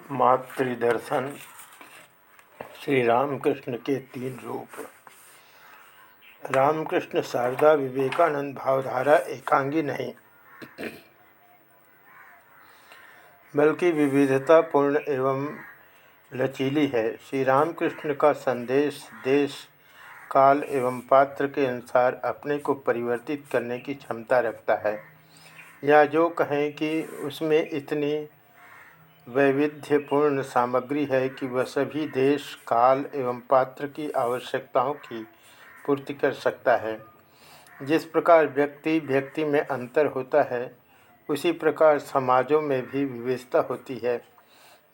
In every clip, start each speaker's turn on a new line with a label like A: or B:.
A: मातृदर्शन श्री रामकृष्ण के तीन रूप। रामकृष्ण शारदा विवेकानंद भावधारा एकांगी नहीं, बल्कि विविधतापूर्ण एवं लचीली है। श्री रामकृष्ण का संदेश देश, काल एवं पात्र के अनुसार अपने को परिवर्तित करने की क्षमता रखता है। या जो कहें कि उसमें इतनी वैविध्यपूर्ण सामग्री है कि वह सभी देश, काल एवं पात्र की आवश्यकताओं की पूर्ति कर सकता है। जिस प्रकार व्यक्ति व्यक्ति में अंतर होता है, उसी प्रकार समाजों में भी विविधता होती है।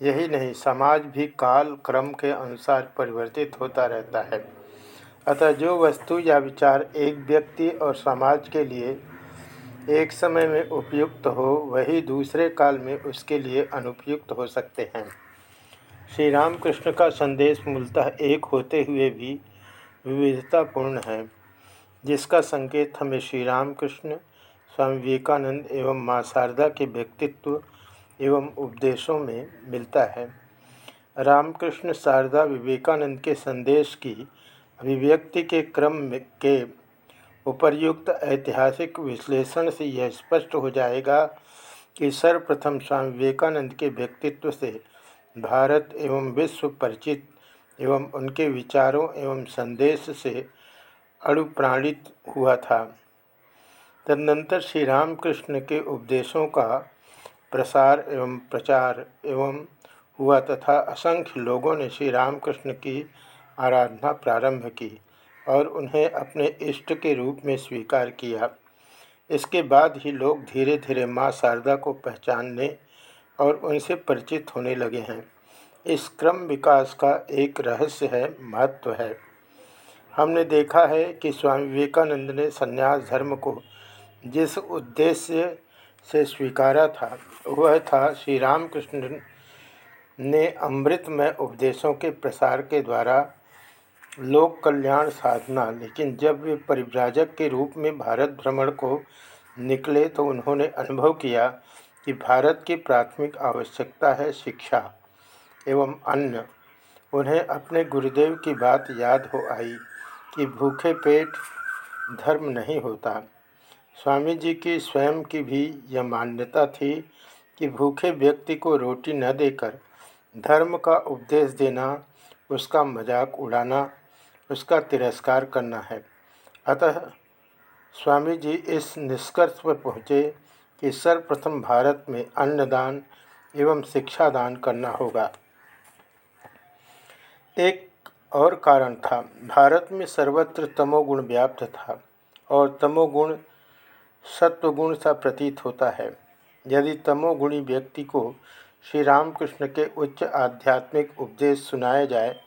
A: यही नहीं, समाज भी काल क्रम के अनुसार परिवर्तित होता रहता है। अतः जो वस्तु या विचार एक व्यक्ति और समाज के लिए एक समय में उपयुक्त हो, वही दूसरे काल में उसके लिए अनुपयुक्त हो सकते हैं। श्री रामकृष्ण का संदेश मूलतः एक होते हुए भी विविधतापूर्ण है, जिसका संकेत हमें श्री रामकृष्ण, स्वामी विवेकानंद एवं माँ शारदा के व्यक्तित्व एवं उपदेशों में मिलता है। रामकृष्ण शारदा विवेकानंद के संदेश की अभिव्यक्ति के क्रम के उपर्युक्त ऐतिहासिक विश्लेषण से यह स्पष्ट हो जाएगा कि सर्वप्रथम स्वामी विवेकानंद के व्यक्तित्व से भारत एवं विश्व परिचित एवं उनके विचारों एवं संदेश से अणुप्राणित हुआ था। तदनंतर श्री रामकृष्ण के उपदेशों का प्रसार एवं प्रचार एवं हुआ तथा असंख्य लोगों ने श्री रामकृष्ण की आराधना प्रारंभ की। और उन्हें अपने इष्ट के रूप में स्वीकार किया। इसके बाद ही लोग धीरे धीरे माँ शारदा को पहचानने और उनसे परिचित होने लगे हैं। इस क्रम विकास का एक रहस्य है, महत्व है। हमने देखा है कि स्वामी विवेकानंद ने संन्यास धर्म को जिस उद्देश्य से स्वीकारा था, वह था श्री रामकृष्ण ने अमृतमय उपदेशों के प्रसार के द्वारा लोक कल्याण साधना, लेकिन जब वे परिव्राजक के रूप में भारत भ्रमण को निकले तो उन्होंने अनुभव किया कि भारत की प्राथमिक आवश्यकता है शिक्षा एवं अन्न उन्हें अपने गुरुदेव की बात याद हो आई कि भूखे पेट धर्म नहीं होता। स्वामी जी की स्वयं की भी यह मान्यता थी कि भूखे व्यक्ति को रोटी न देकर धर्म का उपदेश देना, उसका मज़ाक उड़ाना उसका तिरस्कार करना है। अतः स्वामी जी इस निष्कर्ष पर पहुँचे कि सर्वप्रथम भारत में अन्नदान एवं शिक्षा दान करना होगा। एक और कारण था, भारत में सर्वत्र तमोगुण व्याप्त था और तमोगुण सत्वगुण सा प्रतीत होता है। यदि तमोगुणी व्यक्ति को श्री रामकृष्ण के उच्च आध्यात्मिक उपदेश सुनाया जाए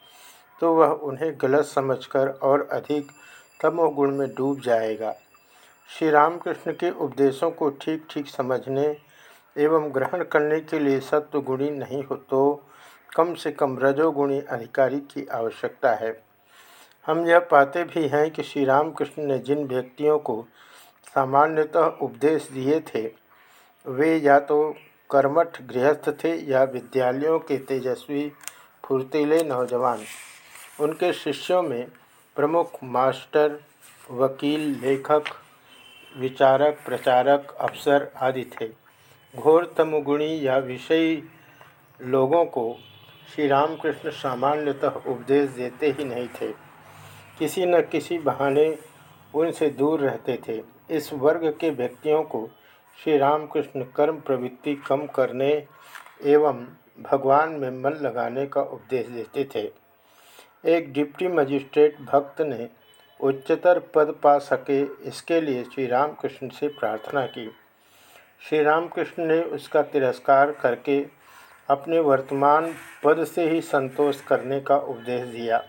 A: तो वह उन्हें गलत समझकर और अधिक तमोगुण में डूब जाएगा। श्री रामकृष्ण के उपदेशों को ठीक ठीक समझने एवं ग्रहण करने के लिए सत्वगुणी नहीं हो तो कम से कम रजोगुणी अधिकारी की आवश्यकता है। हम यह पाते भी हैं कि श्री रामकृष्ण ने जिन व्यक्तियों को सामान्यतः उपदेश दिए थे, वे या तो कर्मठ गृहस्थ थे या विद्यालयों के तेजस्वी फुर्तीले नौजवान। उनके शिष्यों में प्रमुख मास्टर, वकील, लेखक, विचारक, प्रचारक, अफसर आदि थे। घोर तमगुणी या विषयी लोगों को श्री रामकृष्ण सामान्यतः उपदेश देते ही नहीं थे। किसी न किसी बहाने उनसे दूर रहते थे। इस वर्ग के व्यक्तियों को श्री रामकृष्ण कर्म प्रवृत्ति कम करने एवं भगवान में मन लगाने का उपदेश देते थे। एक डिप्टी मजिस्ट्रेट भक्त ने उच्चतर पद पा सके इसके लिए श्री रामकृष्ण से प्रार्थना की। श्री रामकृष्ण ने उसका तिरस्कार करके अपने वर्तमान पद से ही संतोष करने का उपदेश दिया।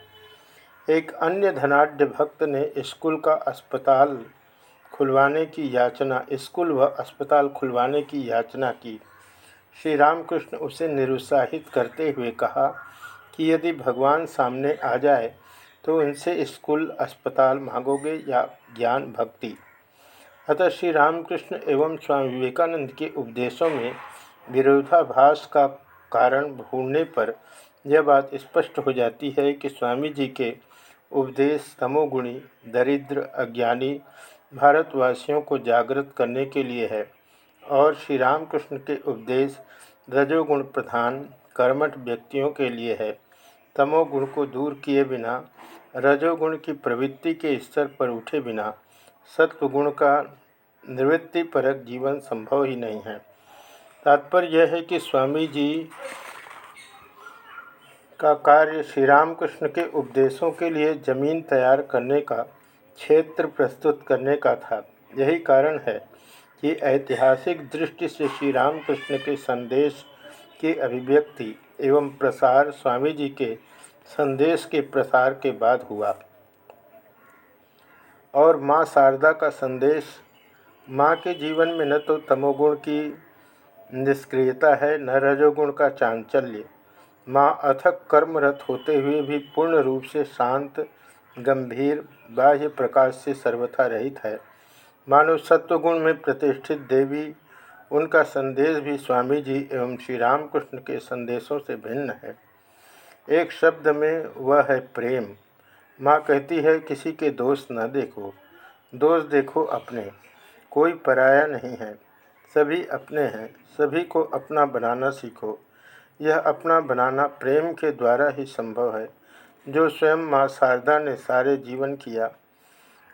A: एक अन्य धनाढ़ भक्त ने स्कूल का अस्पताल खुलवाने की याचना, स्कूल व अस्पताल खुलवाने की याचना की। श्री रामकृष्ण उसे निरुत्साहित करते हुए कहा कि यदि भगवान सामने आ जाए तो उनसे स्कूल, अस्पताल मांगोगे या ज्ञान, भक्ति? अतः श्री रामकृष्ण एवं स्वामी विवेकानंद के उपदेशों में विरोधाभास का कारण ढूँढने पर यह बात स्पष्ट हो जाती है कि स्वामी जी के उपदेश तमोगुणी, दरिद्र, अज्ञानी भारतवासियों को जागृत करने के लिए है और श्री रामकृष्ण के उपदेश रजोगुण प्रधान, कर्मठ व्यक्तियों के लिए है। तमोगुण को दूर किए बिना, रजोगुण की प्रवृत्ति के स्तर पर उठे बिना, सत्वगुण का निवृत्ति परक जीवन संभव ही नहीं है। तात्पर्य यह है कि स्वामी जी का कार्य श्री रामकृष्ण के उपदेशों के लिए ज़मीन तैयार करने का, क्षेत्र प्रस्तुत करने का था। यही कारण है कि ऐतिहासिक दृष्टि से श्री रामकृष्ण के संदेश की अभिव्यक्ति एवं प्रसार स्वामी जी के संदेश के प्रसार के बाद हुआ। और माँ शारदा का संदेश, माँ के जीवन में न तो तमोगुण की निष्क्रियता है, न रजोगुण का चांचल्य। माँ अथक कर्मरत होते हुए भी पूर्ण रूप से शांत, गंभीर, बाह्य प्रकाश से सर्वथा रहित है। मानव सत्वगुण में प्रतिष्ठित देवी उनका संदेश भी स्वामी जी एवं श्री रामकृष्ण के संदेशों से भिन्न है। एक शब्द में वह है प्रेम। माँ कहती है, किसी के दोष न देखो। दोष देखो अपने। कोई पराया नहीं है। सभी अपने हैं। सभी को अपना बनाना सीखो। यह अपना बनाना प्रेम के द्वारा ही संभव है। जो स्वयं माँ शारदा ने सारे जीवन किया,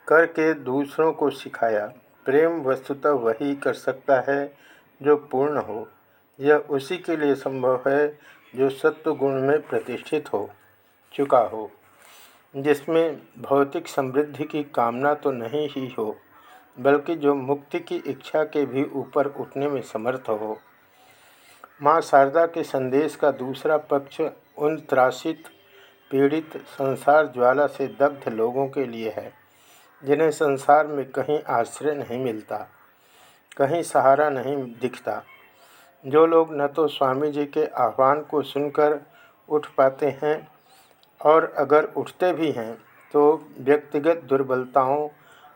A: करके दूसरों को सिखाया प्रेम वस्तुतः वही कर सकता है जो पूर्ण हो। यह उसी के लिए संभव है जो सत्व गुण में प्रतिष्ठित हो, चुका हो। जिसमें भौतिक समृद्धि की कामना तो नहीं ही हो, बल्कि जो मुक्ति की इच्छा के भी ऊपर उठने में समर्थ हो। माँ शारदा के संदेश का दूसरा पक्ष उन त्रासित, पीड़ित, संसार ज्वाला से दग्ध लोगों के लिए है। जिन्हें संसार में कहीं आश्रय नहीं मिलता, कहीं सहारा नहीं दिखता। जो लोग न तो स्वामी जी के आह्वान को सुनकर उठ पाते हैं और अगर उठते भी हैं तो व्यक्तिगत दुर्बलताओं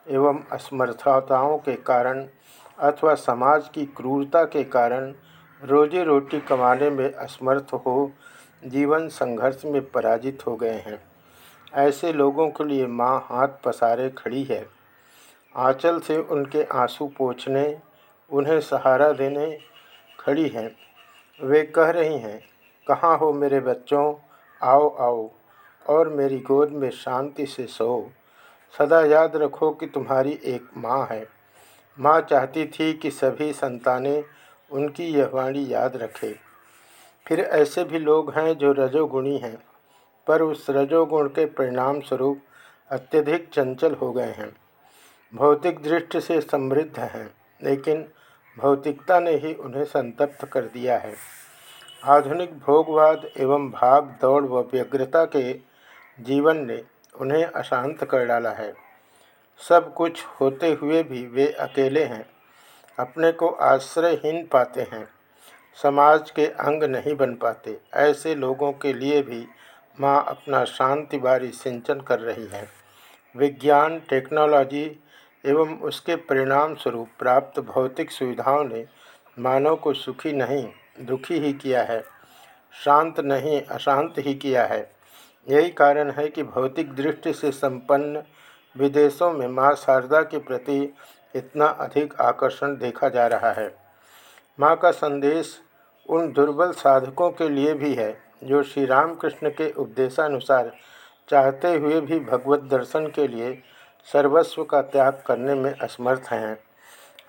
A: एवं असमर्थताओं के कारण अथवा समाज की क्रूरता के कारण रोजी रोटी कमाने में असमर्थ हो, जीवन संघर्ष में पराजित हो गए हैं। ऐसे लोगों के लिए माँ हाथ पसारे खड़ी है। आंचल से उनके आँसू पोछने, उन्हें सहारा देने खड़ी हैं। वे कह रही हैं, कहाँ हो मेरे बच्चों? आओ आओ, और मेरी गोद में शांति से सो। सदा याद रखो कि तुम्हारी एक माँ है माँ चाहती थी कि सभी संतानें उनकी यह वाणी याद रखें। फिर ऐसे भी लोग हैं जो रजोगुणी हैं। पर उस रजोगुण के परिणाम स्वरूप अत्यधिक चंचल हो गए हैं। भौतिक दृष्टि से समृद्ध हैं, लेकिन भौतिकता ने ही उन्हें संतप्त कर दिया है। आधुनिक भोगवाद एवं भाग दौड़ व व्यग्रता के जीवन ने उन्हें अशांत कर डाला है। सब कुछ होते हुए भी वे अकेले हैं, अपने को आश्रयहीन पाते हैं, समाज के अंग नहीं बन पाते, ऐसे लोगों के लिए भी माँ अपना शांति बारी सिंचन कर रही है। विज्ञान, टेक्नोलॉजी एवं उसके परिणाम स्वरूप प्राप्त भौतिक सुविधाओं ने मानव को सुखी नहीं, दुखी ही किया है, शांत नहीं, अशांत ही किया है। यही कारण है कि भौतिक दृष्टि से संपन्न विदेशों में माँ शारदा के प्रति इतना अधिक आकर्षण देखा जा रहा है। माँ का संदेश उन दुर्बल साधकों के लिए भी है जो श्री रामकृष्ण के उपदेशानुसार चाहते हुए भी भगवत दर्शन के लिए सर्वस्व का त्याग करने में असमर्थ हैं।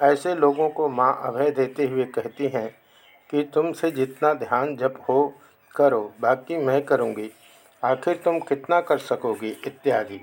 A: ऐसे लोगों को माँ अभय देते हुए कहती हैं कि तुमसे जितना ध्यान जप हो, करो, बाकी मैं करूँगी। आखिर तुम कितना कर सकोगी? इत्यादि।